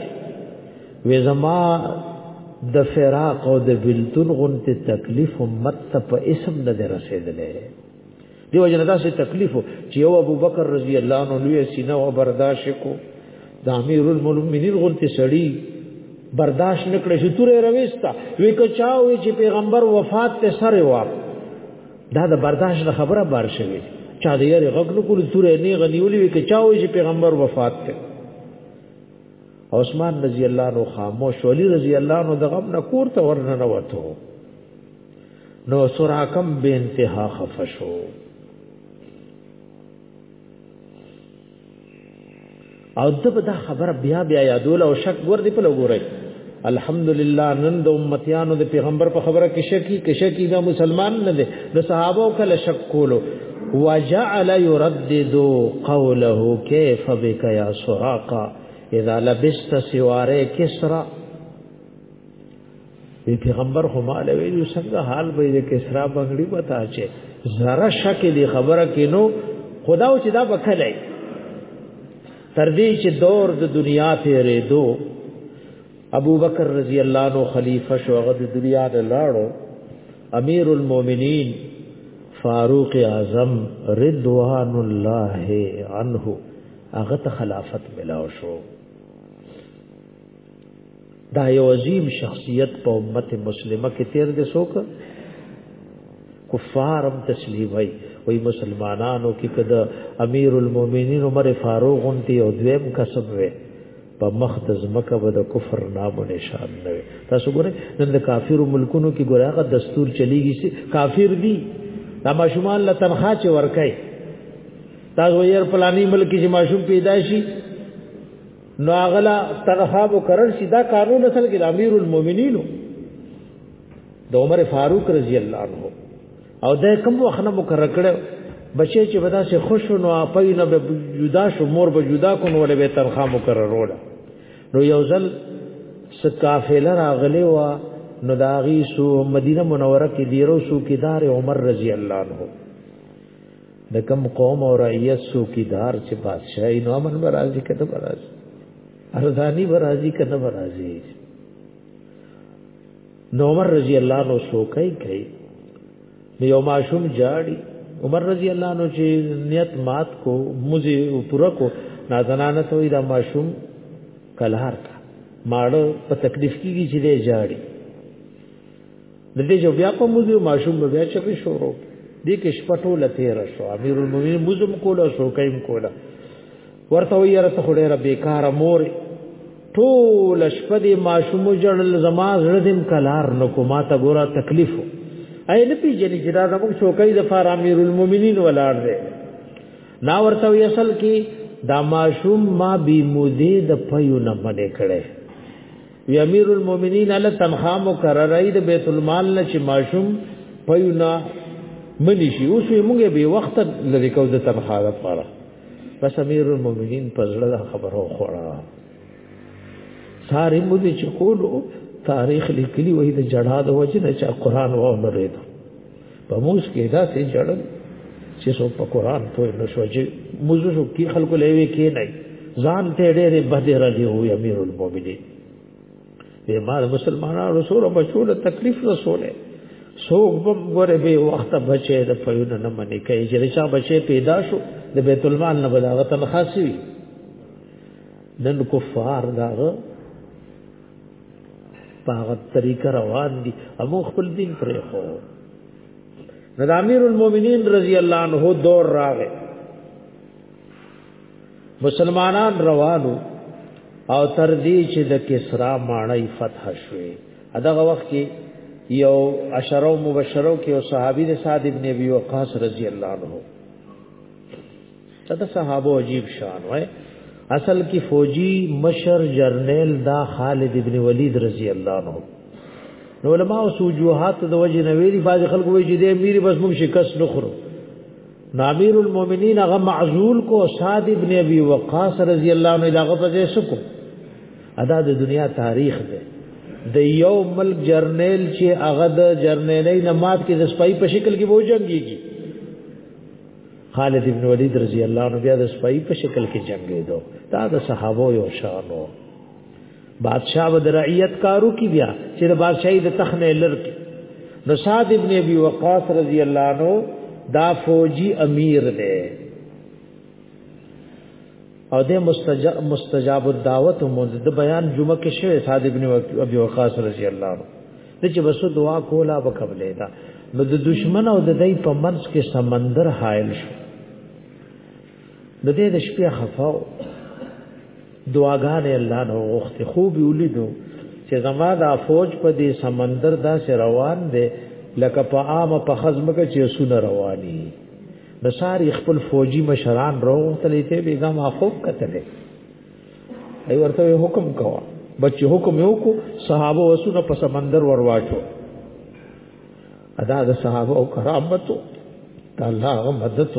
Speaker 1: وی زما د فراق او د بلتون غنته تکلیف امت ته په اسم نه رسیدلې دی وجنه دا سه تکلیف چې یو ابو بکر رضی الله عنه لوی سینه او برداشت کو د امیر المؤمنین غنته سړی برداشت نکړې شو تورې رويستا وی کچاوي چې پیغمبر وفات ته سره واپ دا د برداشت خبره بار شوی چا د یاري غږ نو کول سورې نه غنیولې وی چې چا وې چې پیغمبر وفات کړ عثمان رضی الله عنه خاموش ولی رضی الله عنه د غم نه کور ته ورنه نه وته نو سراکم به انتها خفشو او د په دا خبره بیا بیا یادول او شک ور دی په لګورای الحمدلله نن د امتیانو د پیغمبر په خبره کې شکی کې شکی دا مسلمان نه دی د صحابه کله شک کولو وجعل يردد قوله كيف بك يا سراقه اذا لبست سواره كسرى دی پیغمبر خو مال ویلو څنګه حال به د کسرا بغړی بتا چې زره شک دی خبره کینو خدا او چې دا بکلای تر دې چې دور د دنیا تیرې دو ابو بکر رضی الله عنه خلیفہ شو هغه د دنیا د لاړو امیر المؤمنین فاروق اعظم رضوان الله عنه هغه ته خلافت ملاو شو دا یو عظیم شخصیت په امت مسلمه کې تیر دي څوک کفارم تسلیم وای وای مسلمانانو کې کده امیر المؤمنین عمر فاروق غونتی او دویم کسب وې په مخ د زمکه به د کفر نام او نشان نه وي تاسو ګورئ نن د کافرو ملکونو کې ګورئ هغه دستور چلیږي چې کافر دي دا ماشومان له تنخواه چې ورکړي تاسو یې پلاني ملک چې ماشوم پیدا شي نو اغلا تنخوا به کرل شي دا قانون اصل کې د امیر المؤمنین د عمر فاروق رضی الله عنه او دا کوم وخت نه مقرر کړو بچی چې بدا سه خوش نو اپي نه به جدا شو مور به جدا کو نو به تنخوا مقرر وړه نو یو ځل سکافله راغلی و نو داغي سو مدینه منوره کې دیرو سو کې دار عمر رضی الله عنه د کم قوم او رعیت سو کی دار چې بادشاہي نو امن برازي کته برازي ارزانی برازي کته برازي نو عمر رضی الله عنه سو کوي کوي نو یو ماشوم جاړي عمر رضی الله عنه چې نیت مات کو مزه پورا کو نازنانه ته دا ماشوم کلار کا ماړه په تکلیف کیږي چې دی جاړي د دې جو بیا په موزه ماشوم به بیا چپی شروع دې کې شپټو لته را شو امیر المؤمنین موزم کوله شو کایم کوله ورته وی را ته خړې را بیکاره مور ټول شپه دې ماشوم جړل زما زړه دې کلار نو کو ما ته ګورا تکلیف اي نه پیجنې چې دا زموږ شوکای د فار امیر المؤمنین ولاړ دی نا ورته وی اصل کې دا ماشوم ما بي مودې د پيو نه باندې کړي وی امیر المؤمنین له تنخوا مقررای د بیت المال نه چې ماشوم پيونه ملي شي اوس یې موږ به وخت لري کو د تنخوا لپاره بس امیر المؤمنین په زړه خبرو خوړه ساري مو دي چې کولو تاریخ لیکلی وای د جړا د وجه نه چې قران و نه ریدو په موس کې دا سي جړل چې سو په قران په نشو چې موږ شو کې خلکو لوي کې نه ځان ته ډېر بده را دی وي امیر المؤمنین به ما مسلمانانو رسول او بچو له تکلیف رسوله سوق بم غره به وخت بچي د پيونه نه منې کوي چې رچا بچي پیدا شو د بیت المال نه بداغه تنخاسي وي نن کفار داغه په هغه طریقه روان دي امو خپل دین پرې خو نو امیر المؤمنین رضی الله عنه دور راغې مسلمانان روانو او تر دې چې د کسرا ماڼۍ فتح شوه اداغه وخت کې یو عشرو مبشرو کې او صحابي د سعد ابن ابي وقاص رضی الله عنه ته صحابه عجیب شان وای اصل کې فوجي مشر جرنیل دا خالد ابن ولید رضی الله عنه نو علماء او سوجوحات د وجه نه ویلي باز خلکو وی چې د امیر بس موږ شکست نخرو نامیر المؤمنین هغه معزول کو صاد ابن ابي وقاص رضی الله عنه دغه په ځای سکو ادا د دنیا تاریخ دی د یو ملک جرنیل چې هغه د جرنیلې نماد کې د سپای په شکل کې وو جنگيږي خالد ابن ولید رضی الله عنه بیا د سپای په شکل کې جنگیدو دا د صحابه یو شانو بادشاہ و درعیت کارو کی بیا چې د بادشاہي د تخ نه لرک نو سعد ابن ابي وقاص رضی الله عنه دا فوجي امیر دی او د مستجاب مستجاب الدعوت مونږ د بیان جمعه کې شوی صاد ابن ابي وقاص رضی الله عنه د چې بس دعا کولا به قبلې دا نو د دشمن او د دای په منځ کې سمندر حائل شو د دې د شپې خفاو دعاګانې الله نو وخت خوب ولیدو چې زما د فوج په دې سمندر دا سره روان دي لکه په عامه په خزمه کې چې سونه رواني د سار خپل فوجي مشران روغتلې ته بیګا ما خوب کتلې ای ورته حکم کوا بچ حکم یو کو صحابه وسونه په سمندر ورواچو ادا د صحابه او کرامتو د الله غ مدد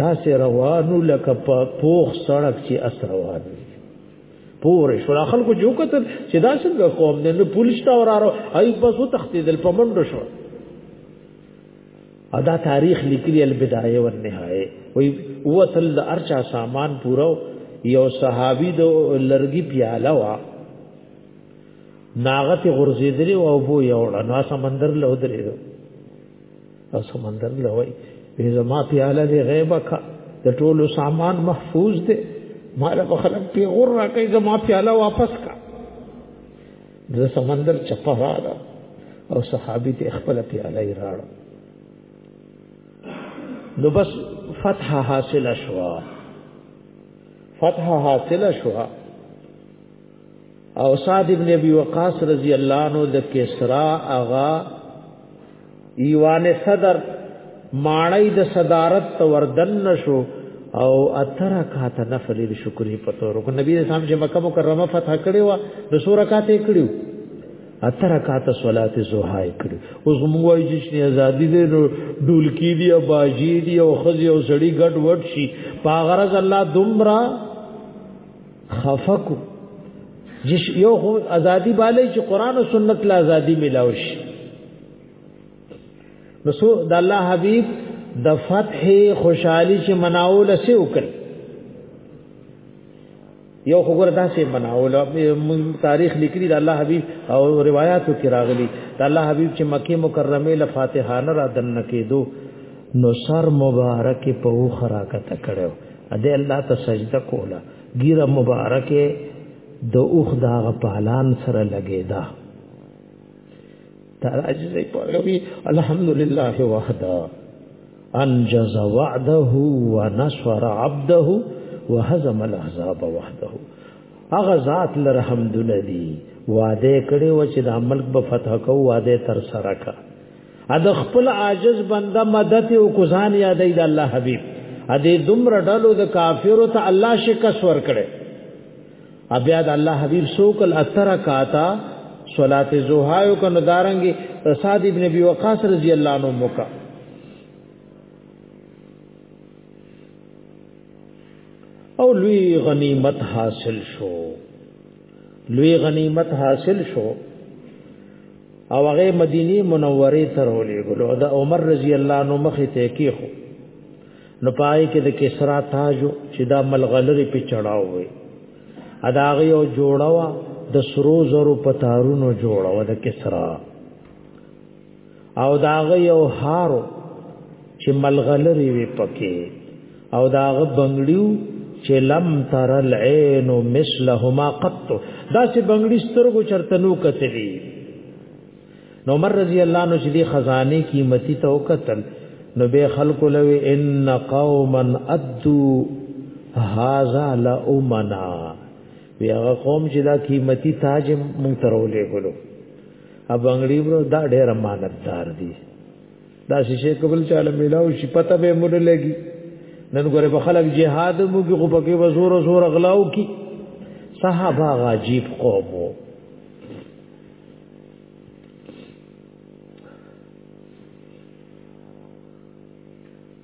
Speaker 1: دا سه روانو لکه په پوخ سړک چې اس روان پورې شو خلکو جو کتل چې دا څنګه قوم نه پولیس تا ورارو ای بس و تختیدل په منډو شو ادا تاریخ لیکلی البدایه و النهایه وی وتل د ارچا سامان پورو یو صحابي د لرګي پیاله وا ناغت غرزیدل او بو یو نا سمندر له درې او سمندر له وی به زما پیاله دی غیبه کا د ټولو سامان محفوظ دی مال په خلک پیغور را کوي زما پیاله واپس کا د سمندر چپه راړه او صحابي ته خپل پیاله یې راړه نو بس فتح حاصل شوا فتح حاصل شوا او صاد ابن ابي وقاص رضی الله عنه د کسرا اغا ایوان صدر ماړی د صدارت ته وردن نشو او اتر رکعات نفل شکرې په تور کو نبی رسول الله چې مکه مکرمه فتح کړې و د سور رکعات یې کړو اتر رکعات صلات زوحا یې کړو اوس موږ وایو چې شنه ازادي دې ډول کې دی او باجی دی او خزي او سړی ګډ وډ شي په غرض الله دومره خفکو جس یو خو ازادي بالي چې قران او سنت لا ازادي ملاوي شي نو سو د الله حبيب د فتح خوشحالي چې مناول سي وکړ یو خو ګره داسې مناول تاریخ لیکلی د الله حبيب او روایتو کې راغلي د الله حبيب چې مکه مکرمه له فاتحانه را دن کېدو نو سر مبارک په وخرا کته کړو اده الله ته سجده کوله ګیره مبارکه د اوخ دا غپالان سره لګیدا تراجز پوی الحمدلله وحده انجز وعده ونصر عبده وهزم الاحزاب وحده اغه ذات لرحمدونه دی وعده کړي و چې د ملک په فتح کو وعده تر سره کا ا د خپل عاجز بنده مدد او کوزان یادې د الله حبیب ا دې دومره ډلو د کافرو ته الله شکس ور کړي ا بیا د الله حبیب سوکل اتره کاتا صلات زوحا او کنو دارنګي صاد ابن ابي وقاص رضی الله عنه موکا او لوی غنیمت حاصل شو لوی غنیمت حاصل شو او هغه مدینه منوره ته ولېګلو دا عمر رضی الله عنه مخې ته کېخو نو پای کې د کسرا تاج چې دا ملغلری په چړاو وي اداغه یو جوړوا د سرو زرو پتارونو جوړوا د کسرا او داغه یو هارو چې ملغلری وی پکې او داغه بنگړیو چې لم تر العين مثلهما قط دا چې بنگړی سترګو چرته نو کتلی نو عمر رضی الله عنه چې دی خزانه قیمتي تو قتل نو به خلق لوي ان قوما ادو هاذا لا امنا وی هغه قوم چې دا قیمتي تاج مونږ ترولې ګلو ا بنگړي برو دا ډېر امانتدار دي دا شیشه قبل چاله ملاو شي پته به مړ لګي نن ګوره په خلک جهاد مو کې خو پکې وزور زور غلاو کی صحابه غاجیب قومو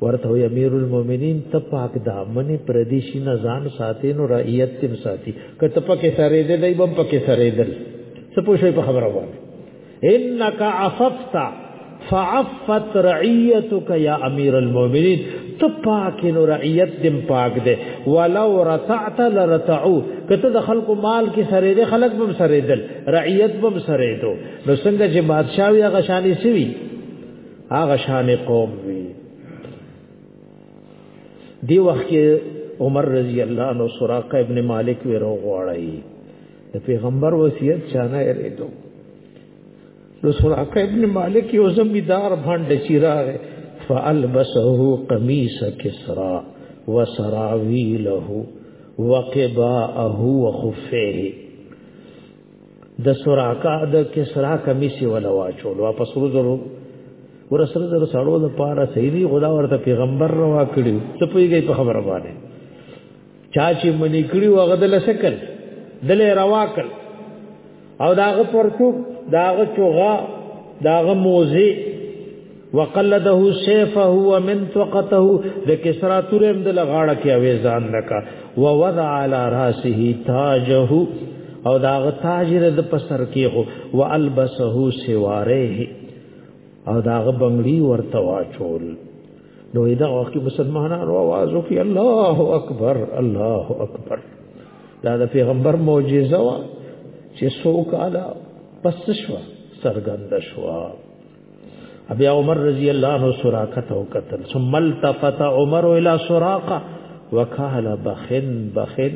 Speaker 1: ورته وی امیر المؤمنین ته پاک دامن پردی شي نه ځان ساتي نو رعیت تم ساتي کته پکې سره دې دای بم پکې سره دې څه پوښي په خبره وانه انک عففت فعفت رعیتک یا امیر المؤمنین ته پاک نو رعیت دم پاک دې ولو رتعت لرتعو کته د خلکو مال کې سره دې خلک بم سره دې رعیت بم سره دې نو څنګه چې بادشاہ یا غشانی سوي هغه شان قوم وی دی وخت عمر رضی الله عنه سراقه ابن مالک وی رو غواړی د پیغمبر وصیت چانه ریدو نو سراقه ابن مالک یو زمیدار باند چیراغ فالبسه قمیص کسرا وسراویله وقباءه وخفه د سوراکا د کسرا کمیسی ولا واچول واپس ورزرو ورسره در سړو د پاره سیدی خدا ورته پیغمبر روا کړی څه پیږي په خبره باندې چا چې منی کړی وغه د لسکل دل روا کړ او داغه پرتوب داغه چوغا داغه موزه وقلده سيفه ومنطقته د کسرا تورم د لغاړه کې اوي ځان لکا ووضع على راسه تاجه او دا غ تاج د پسر کې هو والبسه سواره او دا غ بنگړي ورته واچول نو دا وخت مسلمانانو आवाज وکي الله اکبر الله اکبر دا د پیغمبر معجزه وا چې سو کاله پس شو سرګند شو بیا عمر رضی الله عنه سراقه ته وکتل ثم التفت عمر الى سراقه وقال بخن بخن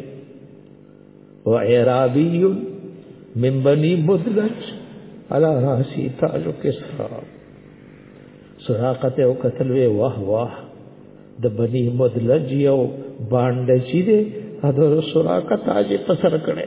Speaker 1: وعرابي من بني مدلج على راسي تاج كسرى سراقه ته وکتل وی واه واه د بني مدلج یو باندې چې د سراقه تاج په سر کړه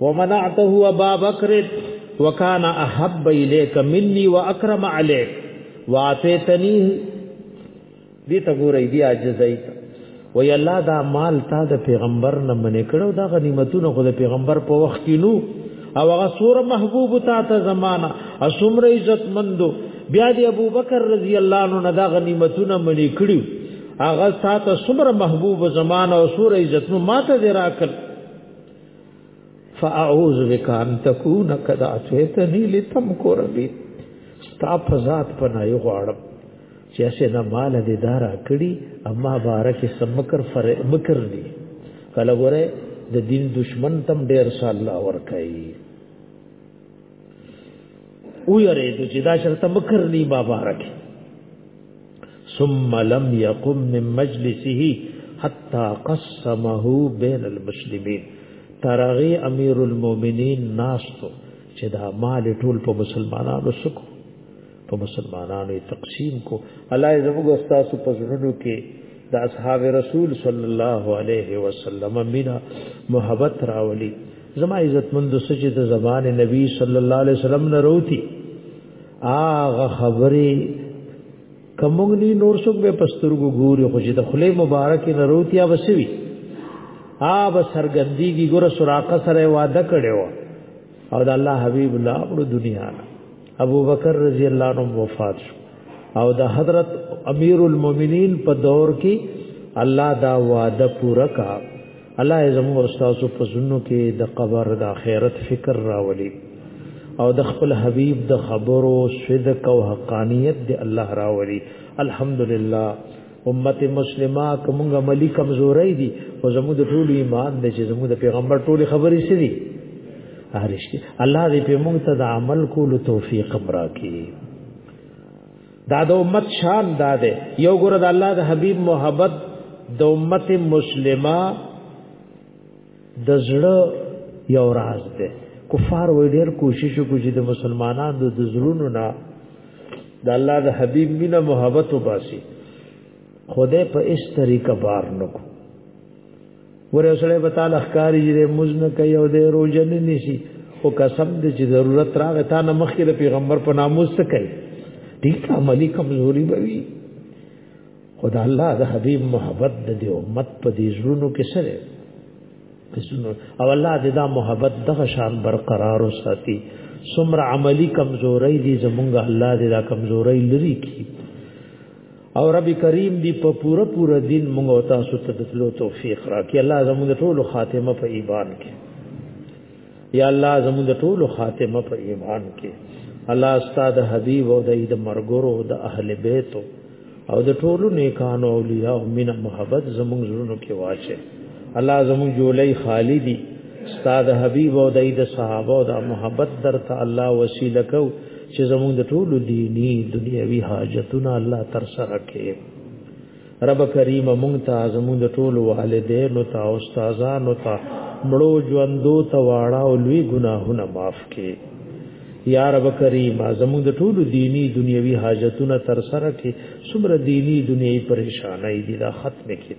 Speaker 1: ومنعته ابا بکر وکانا احب الیک منی واکرم علیک واتیتنی دې ته ګورې دی عاجزای وی الله دا مال تا د پیغمبر نه منې کړو دا غنیمتونه خو د پیغمبر په وخت کې نو او هغه سور محبوب تا ته زمانہ اسمر عزت مندو بیا دی ابو بکر رضی الله عنه نه دا غنیمتونه منې کړو هغه ساته سمر محبوب زمانہ او سور عزت نو ماته دی راکړ فاعوذ بک ان تکون قد اتیتنی لتمکر بی ستا په ذات پناه غواړم چې اسه نه مال دې دارا کړی اما بارک سمکر فر مکر دی کله ګوره د دین دشمن تم ډیر صلی الله ور کوي او یاره چې دا شرط مکر نی بابا رکه ثم لم يقم من مجلسه حتى قسمه بين المسلمين ترغي امير المؤمنين ناستو چې دا مال ټول په مسلمانانو سکو په مسلمانانو تقسیم کو الله زموږ استاد په زړونو کې د اصحاب رسول صلی الله علیه وسلم مینا محبت راولي زما عزت مند سجد زمان نبی صلی الله علیه وسلم نه روتی هغه خبرې کومګ نه نور څوک به پسترګو ګوري خو چې د خله مبارک نه روتیا وسوي آ به سرګندی کی ګور سراقه سره وعده کړو او د الله حبیب الله په دنیا ابو بکر رضی الله عنه وفات شو او د حضرت امیر المؤمنین په دور کې الله دا وعده پورا کا الله یې زموږ استاد په زونو کې د قبر د آخرت فکر راولي او د خپل حبیب د خبرو صدق او حقانیت دی الله راولي الحمدلله امت مسلمه کومه عملی کمزوري دي او زموږ د ټول ایمان د چې زموږ د پیغمبر ټول خبرې سړي هرشتي الله دې په موږ ته د عمل کولو توفیق امرا کړي دا د امت شان دا ده یو ګور د الله د حبیب محبت د امت مسلمه د زړه یو راز ده کفار وې ډېر کوشش وکړي چې د مسلمانانو د زړونو نه د الله د حبیب مینا محبت وباسي خدای په اس طریقه بار نکو ګوره سره په تعالی ښکاری دې مزنه کوي او دې روزه نه نشي او قسم دې چې ضرورت راغی تا نه مخکې د پیغمبر په ناموس څه کوي دې عملی کمزوري بوي خدا الله د حبيب محبت د دې امت په دې ژوندو کې سره او الله دې دا محبت دغه شان برقرار وساتي سمر عملی کمزوري دي زمونږ الله دې دا کمزوري لري کی او رب کریم دی په پوره پوره دین موږ او تاسو ته دلو توفیق راکړي الله زموږ ټولو خاتمه په ایمان کې یا الله زموږ ټولو خاتمه په ایمان کې الله استاد حبیب او د مرګورو د اهل بیت او د ټولو نیکانو اولیاء او مینه محبت زموږ زړونو کې واچي الله زموږ جولای خالی دی استاد حبیب او د صحابه او د محبت درته الله وسیله کو چې زموږ د ټولو دینی دنیوي حاجتونه الله تر سره کړي رب کریم مونږ ته زموږ د ټولو والدینو ته او استادانو ته مړو ژوندو ته واړه او لوی ګناهونه معاف کړي یا رب کریم زموږ د ټولو دینی دنیوي حاجتونه تر سره کړي څومره دینی دنیوي پریشانای دي دا ختم کړي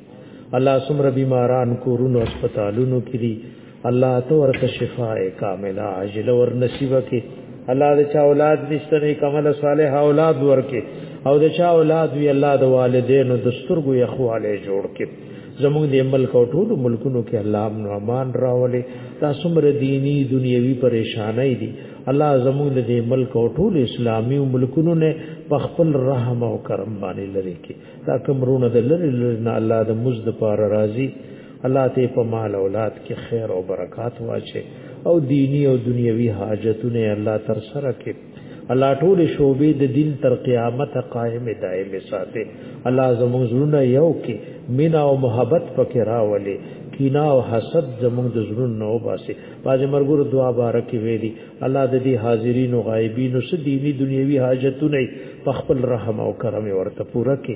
Speaker 1: الله څومره بیماران کورونو هسپتالونو کې دي الله تو ورته شفاء کامله عاجله ور نصیب کی الله د چا اولاد نشته نه کمل صالح اولاد ورکه او د چا اولاد وی الله د والدینو د سترګو یخواله جوړ کړي زموږ د ملک او ټول ملکونو کې الله امن امان راولي تاسو مر دینی دنیوي پریشانای دي الله زموږ د ملک او ټول اسلامي ملکونو نه په خپل رحم او کرم باندې لري کې دا کوم رونه د لری لری نه الله د مزد پار راضي الله ته په مال اولاد کې خیر او برکات واچي او دینی او دنیوي حاجتونه الله تر سره کې الله ټول شوبې د دین تر قیامت قائم دائم ساتي الله زموږ زړونه یو کې مینا او محبت پکې راولي کینا او حسد زموږ د زړونو نه وباسي باز مرګور دعا بارکه ویلي الله د دې حاضرین او غایبین او سديني دنیوي حاجتونه په خپل رحم او کرم ورته پوره کړي